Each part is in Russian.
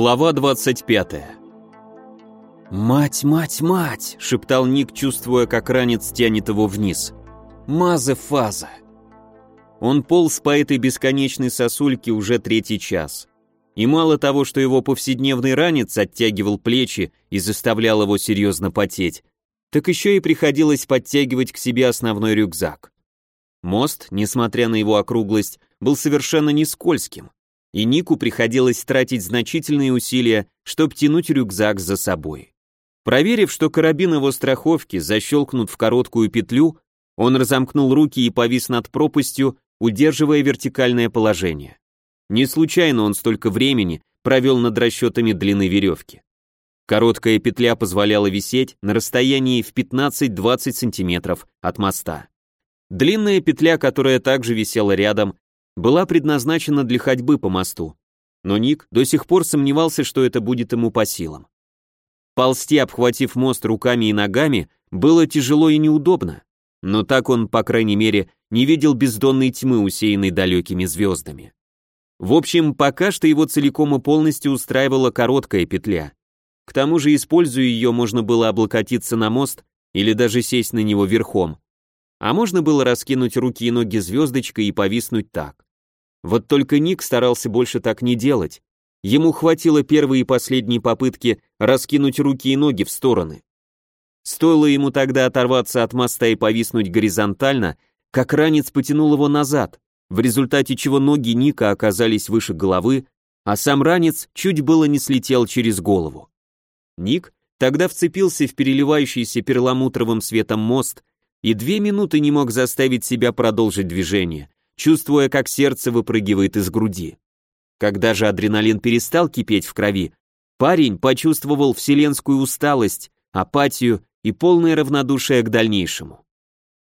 Глава 25 «Мать, мать, мать!» — шептал Ник, чувствуя, как ранец тянет его вниз. «Маза фаза!» Он полз по этой бесконечной сосульке уже третий час. И мало того, что его повседневный ранец оттягивал плечи и заставлял его серьезно потеть, так еще и приходилось подтягивать к себе основной рюкзак. Мост, несмотря на его округлость, был совершенно не скользким и Нику приходилось тратить значительные усилия, чтобы тянуть рюкзак за собой. Проверив, что карабин его страховки защелкнут в короткую петлю, он разомкнул руки и повис над пропастью, удерживая вертикальное положение. Не случайно он столько времени провел над расчетами длины веревки. Короткая петля позволяла висеть на расстоянии в 15-20 сантиметров от моста. Длинная петля, которая также висела рядом, была предназначена для ходьбы по мосту, но Ник до сих пор сомневался, что это будет ему по силам. Ползти, обхватив мост руками и ногами, было тяжело и неудобно, но так он, по крайней мере, не видел бездонной тьмы, усеянной далекими звездами. В общем, пока что его целиком и полностью устраивала короткая петля. К тому же, используя ее, можно было облокотиться на мост или даже сесть на него верхом. А можно было раскинуть руки и ноги звездочкой и повиснуть так. Вот только Ник старался больше так не делать. Ему хватило первой и последней попытки раскинуть руки и ноги в стороны. Стоило ему тогда оторваться от моста и повиснуть горизонтально, как ранец потянул его назад, в результате чего ноги Ника оказались выше головы, а сам ранец чуть было не слетел через голову. Ник тогда вцепился в переливающийся перламутровым светом мост и две минуты не мог заставить себя продолжить движение, чувствуя, как сердце выпрыгивает из груди. Когда же адреналин перестал кипеть в крови, парень почувствовал вселенскую усталость, апатию и полное равнодушие к дальнейшему.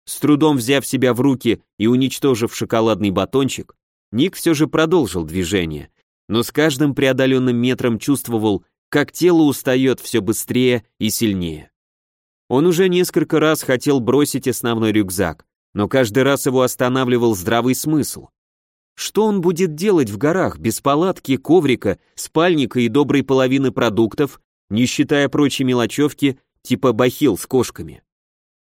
С трудом взяв себя в руки и уничтожив шоколадный батончик, Ник все же продолжил движение, но с каждым преодоленным метром чувствовал, как тело устает все быстрее и сильнее. Он уже несколько раз хотел бросить основной рюкзак, но каждый раз его останавливал здравый смысл. Что он будет делать в горах без палатки, коврика, спальника и доброй половины продуктов, не считая прочей мелочевки, типа бахил с кошками?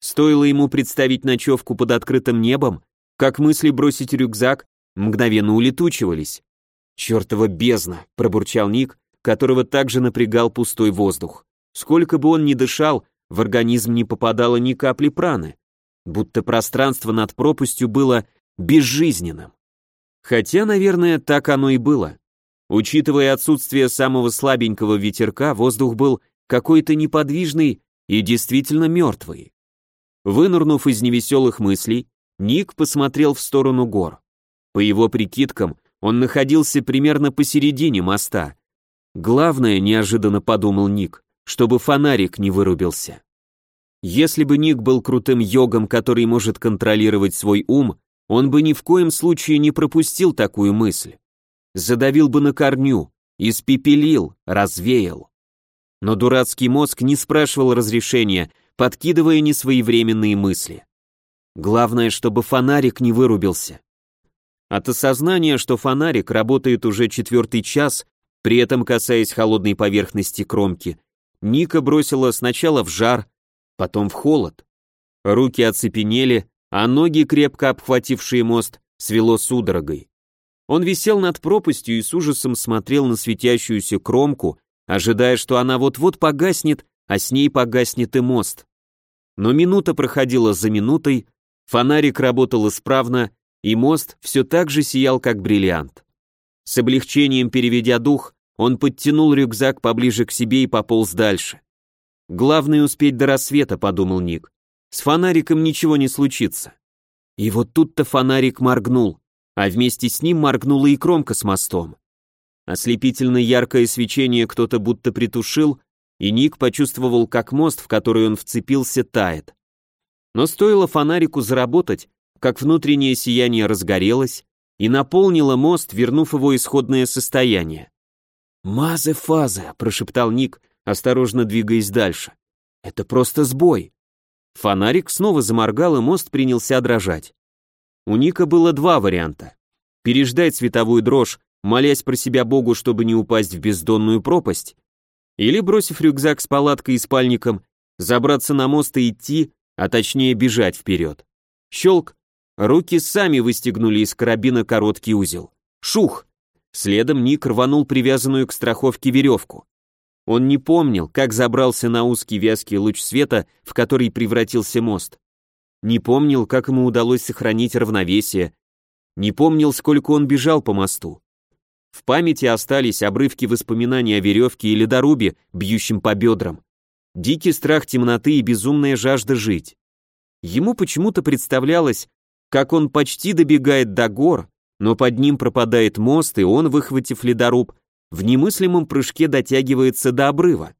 Стоило ему представить ночевку под открытым небом, как мысли бросить рюкзак мгновенно улетучивались. «Чертова бездна!» — пробурчал Ник, которого также напрягал пустой воздух. Сколько бы он ни дышал, в организм не попадало ни капли праны будто пространство над пропастью было безжизненным. Хотя, наверное, так оно и было. Учитывая отсутствие самого слабенького ветерка, воздух был какой-то неподвижный и действительно мертвый. Вынырнув из невеселых мыслей, Ник посмотрел в сторону гор. По его прикидкам, он находился примерно посередине моста. Главное, неожиданно подумал Ник, чтобы фонарик не вырубился. Если бы Ник был крутым йогом, который может контролировать свой ум, он бы ни в коем случае не пропустил такую мысль. Задавил бы на корню, испепелил, развеял. Но дурацкий мозг не спрашивал разрешения, подкидывая несвоевременные мысли. Главное, чтобы фонарик не вырубился. От осознания, что фонарик работает уже четвертый час, при этом касаясь холодной поверхности кромки, Ника бросила сначала в жар, потом в холод. Руки оцепенели, а ноги, крепко обхватившие мост, свело судорогой. Он висел над пропастью и с ужасом смотрел на светящуюся кромку, ожидая, что она вот-вот погаснет, а с ней погаснет и мост. Но минута проходила за минутой, фонарик работал исправно, и мост все так же сиял, как бриллиант. С облегчением переведя дух, он подтянул рюкзак поближе к себе и пополз дальше. Главное успеть до рассвета, подумал Ник. С фонариком ничего не случится. И вот тут-то фонарик моргнул, а вместе с ним моргнула и кромка с мостом. Ослепительно яркое свечение кто-то будто притушил, и Ник почувствовал, как мост, в который он вцепился, тает. Но стоило фонарику заработать, как внутреннее сияние разгорелось и наполнило мост, вернув его исходное состояние. «Мазе-фаза», — прошептал Ник, осторожно двигаясь дальше. Это просто сбой. Фонарик снова заморгал, и мост принялся дрожать. У Ника было два варианта. Переждать световую дрожь молясь про себя Богу, чтобы не упасть в бездонную пропасть, или, бросив рюкзак с палаткой и спальником, забраться на мост и идти, а точнее бежать вперед. Щелк, руки сами выстегнули из карабина короткий узел. Шух! Следом Ник рванул привязанную к страховке веревку. Он не помнил, как забрался на узкий вязкий луч света, в который превратился мост. Не помнил, как ему удалось сохранить равновесие. Не помнил, сколько он бежал по мосту. В памяти остались обрывки воспоминаний о веревке и ледорубе, бьющем по бедрам. Дикий страх темноты и безумная жажда жить. Ему почему-то представлялось, как он почти добегает до гор, но под ним пропадает мост, и он, выхватив ледоруб, в немыслимом прыжке дотягивается до обрыва.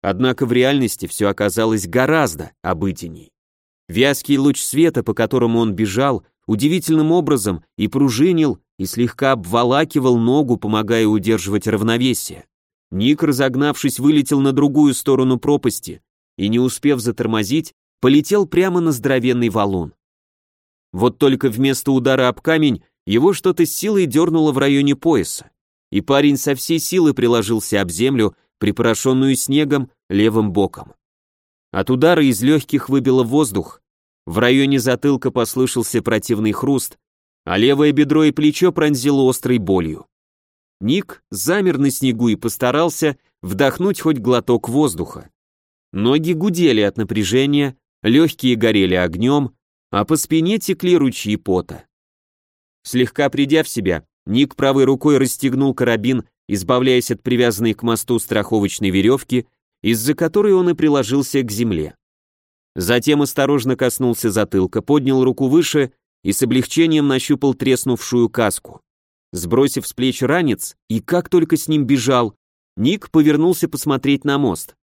Однако в реальности все оказалось гораздо обыденней. Вязкий луч света, по которому он бежал, удивительным образом и пружинил, и слегка обволакивал ногу, помогая удерживать равновесие. Ник, разогнавшись, вылетел на другую сторону пропасти и, не успев затормозить, полетел прямо на здоровенный валун. Вот только вместо удара об камень его что-то с силой дернуло в районе пояса и парень со всей силы приложился об землю, припорошенную снегом, левым боком. От удара из легких выбило воздух, в районе затылка послышался противный хруст, а левое бедро и плечо пронзило острой болью. Ник замер на снегу и постарался вдохнуть хоть глоток воздуха. Ноги гудели от напряжения, легкие горели огнем, а по спине текли ручьи пота. Слегка придя в себя, Ник правой рукой расстегнул карабин, избавляясь от привязанной к мосту страховочной веревки, из-за которой он и приложился к земле. Затем осторожно коснулся затылка, поднял руку выше и с облегчением нащупал треснувшую каску. Сбросив с плеч ранец, и как только с ним бежал, Ник повернулся посмотреть на мост.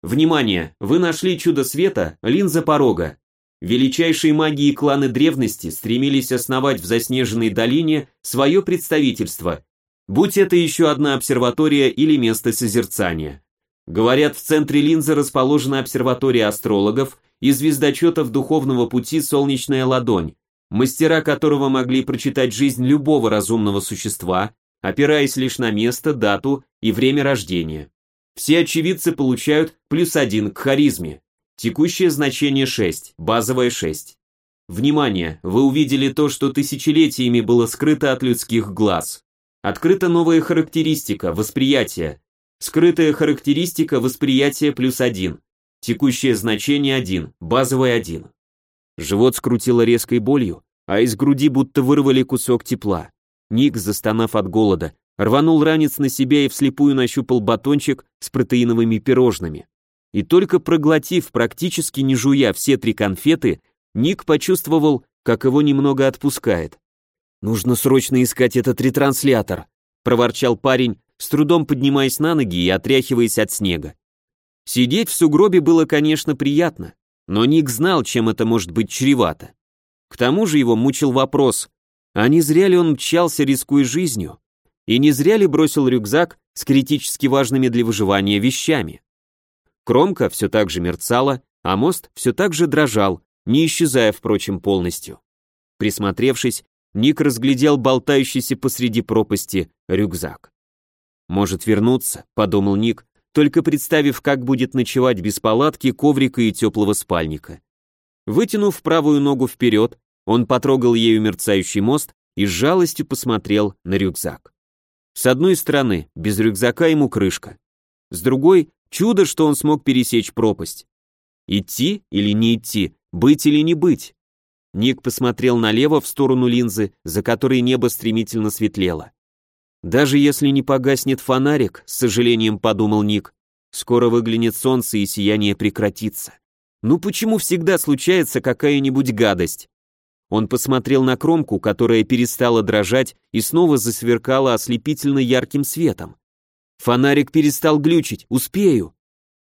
«Внимание! Вы нашли чудо света, линза порога. Величайшие маги и кланы древности стремились основать в заснеженной долине свое представительство, будь это еще одна обсерватория или место созерцания. Говорят, в центре линзы расположена обсерватория астрологов и звездочетов духовного пути «Солнечная ладонь», мастера которого могли прочитать жизнь любого разумного существа, опираясь лишь на место, дату и время рождения. Все очевидцы получают плюс один к харизме. Текущее значение 6, базовое 6. Внимание, вы увидели то, что тысячелетиями было скрыто от людских глаз. Открыта новая характеристика, восприятие. Скрытая характеристика, восприятие плюс 1. Текущее значение 1, базовое 1. Живот скрутило резкой болью, а из груди будто вырвали кусок тепла. Ник, застонав от голода, рванул ранец на себя и вслепую нащупал батончик с протеиновыми пирожными. И только проглотив, практически не жуя все три конфеты, Ник почувствовал, как его немного отпускает. «Нужно срочно искать этот ретранслятор», — проворчал парень, с трудом поднимаясь на ноги и отряхиваясь от снега. Сидеть в сугробе было, конечно, приятно, но Ник знал, чем это может быть чревато. К тому же его мучил вопрос, а не зря ли он мчался, рискуя жизнью, и не зря ли бросил рюкзак с критически важными для выживания вещами. Кромка все так же мерцала, а мост все так же дрожал, не исчезая, впрочем, полностью. Присмотревшись, Ник разглядел болтающийся посреди пропасти рюкзак. «Может вернуться», — подумал Ник, только представив, как будет ночевать без палатки, коврика и теплого спальника. Вытянув правую ногу вперед, он потрогал ею мерцающий мост и с жалостью посмотрел на рюкзак. С одной стороны, без рюкзака ему крышка. С другой, Чудо, что он смог пересечь пропасть. Идти или не идти, быть или не быть. Ник посмотрел налево в сторону линзы, за которой небо стремительно светлело. Даже если не погаснет фонарик, с сожалением подумал Ник, скоро выглянет солнце и сияние прекратится. Ну почему всегда случается какая-нибудь гадость? Он посмотрел на кромку, которая перестала дрожать и снова засверкала ослепительно ярким светом. Фонарик перестал глючить, успею.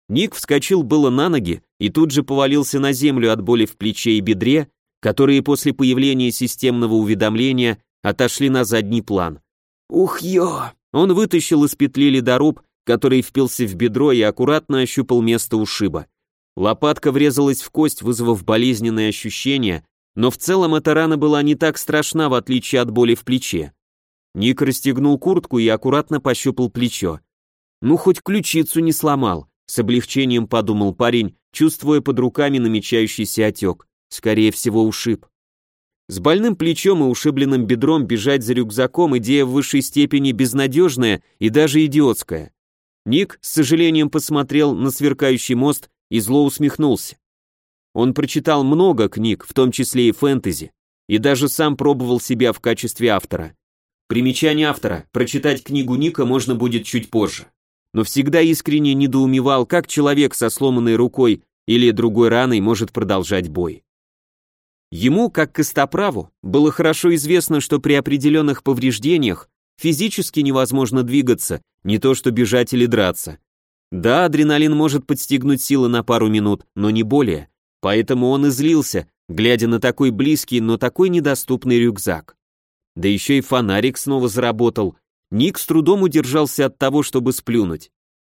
Ник вскочил было на ноги и тут же повалился на землю от боли в плече и бедре, которые после появления системного уведомления отошли на задний план. «Ух, ё!» Он вытащил из петли ледоруб, который впился в бедро и аккуратно ощупал место ушиба. Лопатка врезалась в кость, вызвав болезненные ощущения, но в целом эта рана была не так страшна, в отличие от боли в плече. Ник расстегнул куртку и аккуратно пощупал плечо. Ну, хоть ключицу не сломал, с облегчением подумал парень, чувствуя под руками намечающийся отек. Скорее всего, ушиб. С больным плечом и ушибленным бедром бежать за рюкзаком идея в высшей степени безнадежная и даже идиотская. Ник с сожалением посмотрел на сверкающий мост и зло усмехнулся. Он прочитал много книг, в том числе и фэнтези, и даже сам пробовал себя в качестве автора. Примечание автора. Прочитать книгу Ника можно будет чуть позже. Но всегда искренне недоумевал, как человек со сломанной рукой или другой раной может продолжать бой. Ему, как костоправу, было хорошо известно, что при определенных повреждениях физически невозможно двигаться, не то что бежать или драться. Да, адреналин может подстегнуть силы на пару минут, но не более, поэтому он излился, глядя на такой близкий, но такой недоступный рюкзак. Да еще и фонарик снова заработал. Ник с трудом удержался от того, чтобы сплюнуть.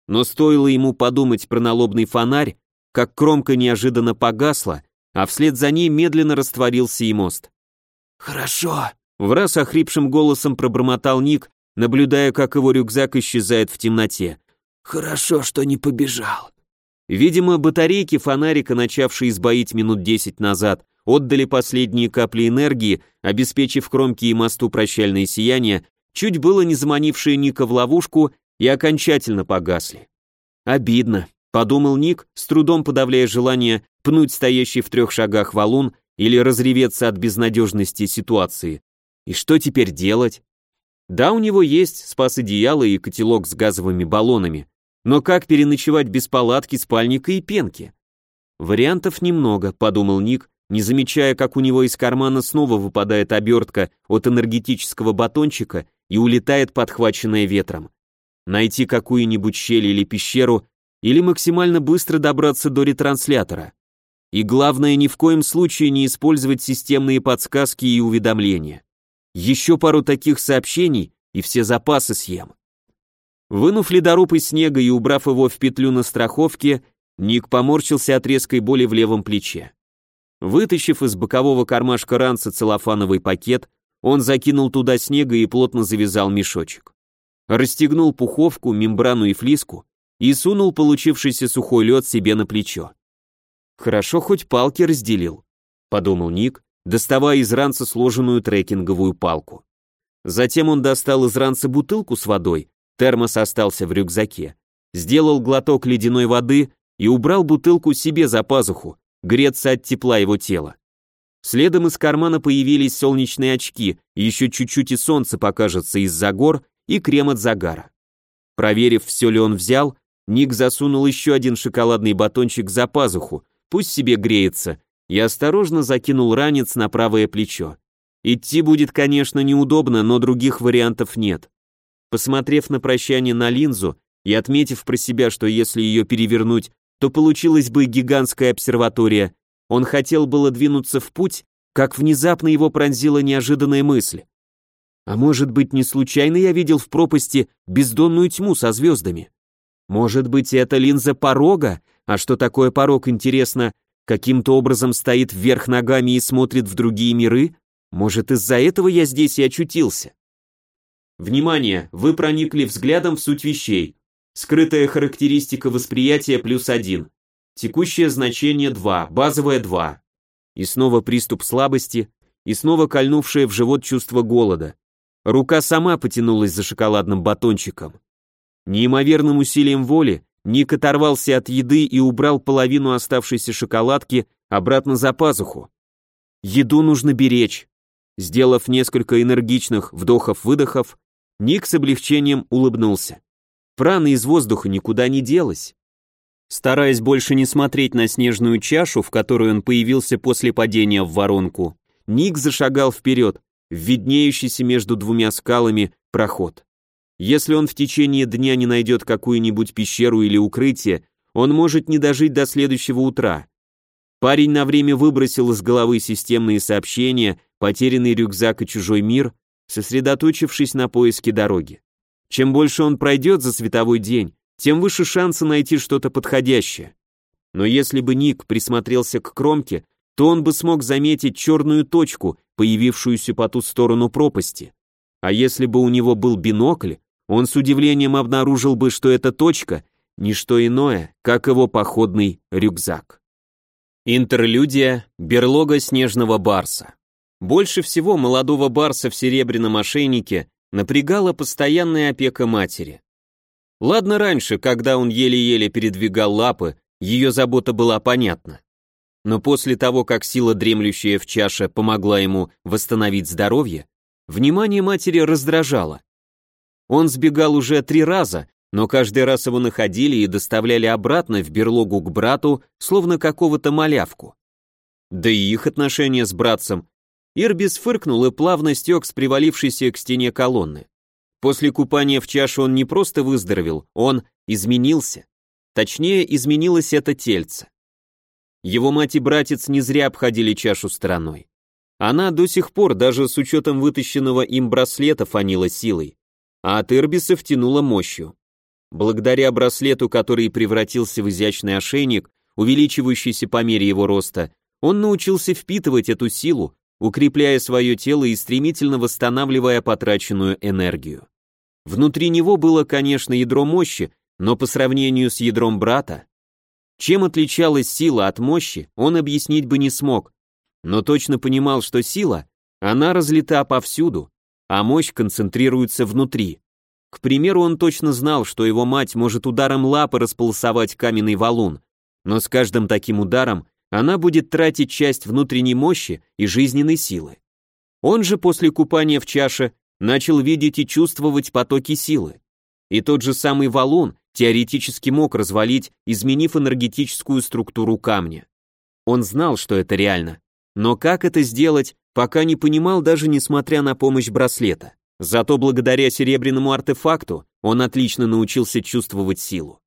Но стоило ему подумать про налобный фонарь, как кромка неожиданно погасла, а вслед за ней медленно растворился и мост. «Хорошо», — в раз охрипшим голосом пробормотал Ник, наблюдая, как его рюкзак исчезает в темноте. «Хорошо, что не побежал». Видимо, батарейки фонарика, начавшие сбоить минут десять назад, отдали последние капли энергии, обеспечив кромке и мосту прощальное сияние, чуть было не заманившие Ника в ловушку и окончательно погасли. Обидно, подумал Ник, с трудом подавляя желание пнуть стоящий в трех шагах валун или разреветься от безнадежности ситуации. И что теперь делать? Да, у него есть спас одеяло и котелок с газовыми баллонами, но как переночевать без палатки, спальника и пенки? Вариантов немного, подумал Ник, не замечая, как у него из кармана снова выпадает обертка от энергетического батончика и улетает подхваченная ветром. Найти какую-нибудь щель или пещеру, или максимально быстро добраться до ретранслятора. И главное, ни в коем случае не использовать системные подсказки и уведомления. Еще пару таких сообщений, и все запасы съем. Вынув ледоруб из снега и убрав его в петлю на страховке, Ник поморщился от резкой боли в левом плече. Вытащив из бокового кармашка ранца целлофановый пакет, он закинул туда снега и плотно завязал мешочек. Расстегнул пуховку, мембрану и флиску и сунул получившийся сухой лед себе на плечо. Хорошо хоть палки разделил, подумал Ник, доставая из ранца сложенную трекинговую палку. Затем он достал из ранца бутылку с водой, термос остался в рюкзаке, сделал глоток ледяной воды и убрал бутылку себе за пазуху, греться от тепла его тела. Следом из кармана появились солнечные очки, еще чуть-чуть и солнце покажется из-за гор, и крем от загара. Проверив, все ли он взял, Ник засунул еще один шоколадный батончик за пазуху, пусть себе греется, и осторожно закинул ранец на правое плечо. Идти будет, конечно, неудобно, но других вариантов нет. Посмотрев на прощание на линзу и отметив про себя, что если ее перевернуть, то получилась бы гигантская обсерватория, он хотел было двинуться в путь, как внезапно его пронзила неожиданная мысль. А может быть, не случайно я видел в пропасти бездонную тьму со звездами? Может быть, это линза порога, а что такое порог, интересно, каким-то образом стоит вверх ногами и смотрит в другие миры? Может, из-за этого я здесь и очутился? Внимание, вы проникли взглядом в суть вещей. Скрытая характеристика восприятия плюс один. Текущее значение 2, базовое 2. И снова приступ слабости, и снова кольнувшее в живот чувство голода. Рука сама потянулась за шоколадным батончиком. Неимоверным усилием воли Ник оторвался от еды и убрал половину оставшейся шоколадки обратно за пазуху. Еду нужно беречь. Сделав несколько энергичных вдохов-выдохов, Ник с облегчением улыбнулся. Прана из воздуха никуда не делась. Стараясь больше не смотреть на снежную чашу, в которой он появился после падения в воронку, Ник зашагал вперед, в виднеющийся между двумя скалами проход. Если он в течение дня не найдет какую-нибудь пещеру или укрытие, он может не дожить до следующего утра. Парень на время выбросил из головы системные сообщения, потерянный рюкзак и чужой мир, сосредоточившись на поиске дороги. Чем больше он пройдет за световой день, тем выше шансы найти что-то подходящее. Но если бы Ник присмотрелся к кромке, то он бы смог заметить черную точку, появившуюся по ту сторону пропасти. А если бы у него был бинокль, он с удивлением обнаружил бы, что эта точка – не что иное, как его походный рюкзак. Интерлюдия – берлога снежного барса. Больше всего молодого барса в серебряном ошейнике напрягала постоянная опека матери. Ладно раньше, когда он еле-еле передвигал лапы, ее забота была понятна. Но после того, как сила, дремлющая в чаше, помогла ему восстановить здоровье, внимание матери раздражало. Он сбегал уже три раза, но каждый раз его находили и доставляли обратно в берлогу к брату, словно какого-то малявку. Да и их отношения с братцем. Ирбис фыркнул и плавно стек с привалившейся к стене колонны. После купания в чаше он не просто выздоровел, он изменился. Точнее, изменилось это тельце. Его мать и братец не зря обходили чашу стороной. Она до сих пор, даже с учетом вытащенного им браслета, фанила силой, а от Ирбиса втянула мощью. Благодаря браслету, который превратился в изящный ошейник, увеличивающийся по мере его роста, он научился впитывать эту силу, укрепляя свое тело и стремительно восстанавливая потраченную энергию. Внутри него было, конечно, ядро мощи, но по сравнению с ядром брата, чем отличалась сила от мощи, он объяснить бы не смог, но точно понимал, что сила, она разлита повсюду, а мощь концентрируется внутри. К примеру, он точно знал, что его мать может ударом лапы располосовать каменный валун, но с каждым таким ударом она будет тратить часть внутренней мощи и жизненной силы. Он же после купания в чаше начал видеть и чувствовать потоки силы. И тот же самый валун теоретически мог развалить, изменив энергетическую структуру камня. Он знал, что это реально, но как это сделать, пока не понимал даже несмотря на помощь браслета. Зато благодаря серебряному артефакту он отлично научился чувствовать силу.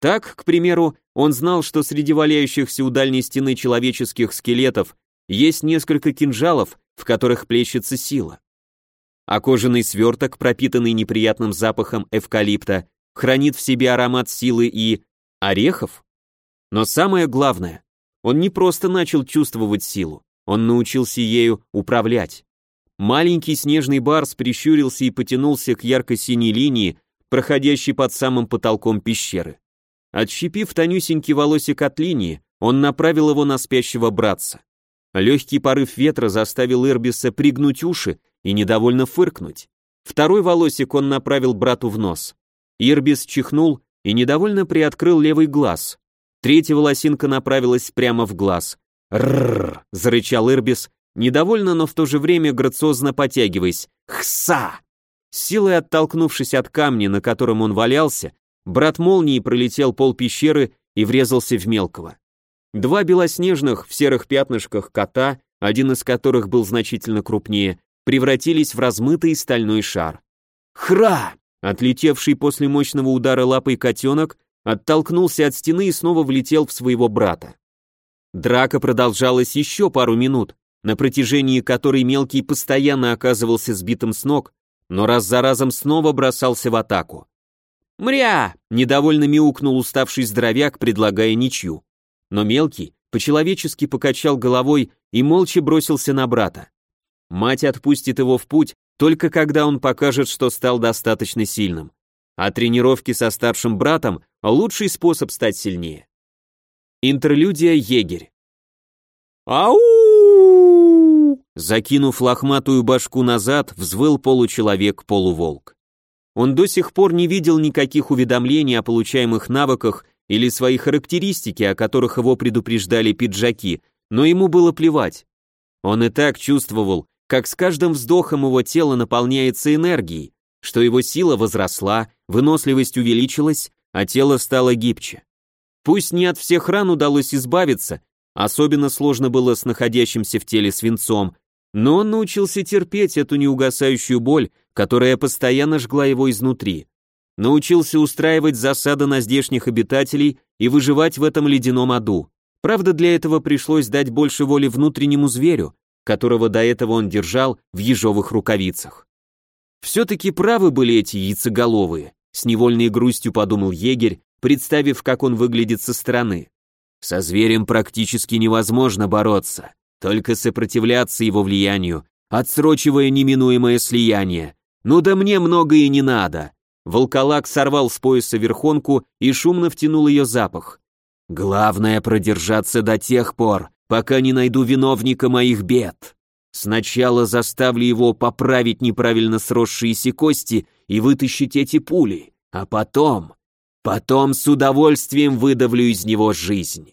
Так, к примеру, он знал, что среди валяющихся у дальней стены человеческих скелетов есть несколько кинжалов, в которых плещется сила а кожаный сверток, пропитанный неприятным запахом эвкалипта, хранит в себе аромат силы и орехов. Но самое главное, он не просто начал чувствовать силу, он научился ею управлять. Маленький снежный барс прищурился и потянулся к ярко-синей линии, проходящей под самым потолком пещеры. Отщепив тонюсенький волосик от линии, он направил его на спящего братца. Легкий порыв ветра заставил Ирбиса пригнуть уши и недовольно фыркнуть. Второй волосик он направил брату в нос. Ирбис чихнул и недовольно приоткрыл левый глаз. Третья волосинка направилась прямо в глаз. «Рррр!» — зарычал Ирбис, недовольно, но в то же время грациозно потягиваясь. «Хса!» Силой оттолкнувшись от камня, на котором он валялся, брат молнии пролетел пол пещеры и врезался в мелкого. Два белоснежных в серых пятнышках кота, один из которых был значительно крупнее, превратились в размытый стальной шар. «Хра!» Отлетевший после мощного удара лапой котенок оттолкнулся от стены и снова влетел в своего брата. Драка продолжалась еще пару минут, на протяжении которой мелкий постоянно оказывался сбитым с ног, но раз за разом снова бросался в атаку. «Мря!» — недовольно мяукнул уставший здоровяк, предлагая ничью. Но мелкий по-человечески покачал головой и молча бросился на брата. Мать отпустит его в путь, только когда он покажет, что стал достаточно сильным. А тренировки со старшим братом – лучший способ стать сильнее. Интерлюдия егерь. Ау! Закинув лохматую башку назад, взвыл получеловек-полуволк. Он до сих пор не видел никаких уведомлений о получаемых навыках или свои характеристики, о которых его предупреждали пиджаки, но ему было плевать. Он и так чувствовал, как с каждым вздохом его тело наполняется энергией, что его сила возросла, выносливость увеличилась, а тело стало гибче. Пусть не от всех ран удалось избавиться, особенно сложно было с находящимся в теле свинцом, но он научился терпеть эту неугасающую боль, которая постоянно жгла его изнутри. Научился устраивать засады на здешних обитателей и выживать в этом ледяном аду. Правда, для этого пришлось дать больше воли внутреннему зверю, которого до этого он держал в ежовых рукавицах. Все-таки правы были эти яйцеголовые, с невольной грустью подумал егерь, представив, как он выглядит со стороны. Со зверем практически невозможно бороться, только сопротивляться его влиянию, отсрочивая неминуемое слияние, Ну да мне много и не надо. Волколак сорвал с пояса верхонку и шумно втянул ее запах. Главное продержаться до тех пор, пока не найду виновника моих бед. Сначала заставлю его поправить неправильно сросшиеся кости и вытащить эти пули, а потом... Потом с удовольствием выдавлю из него жизнь.